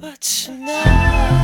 But not.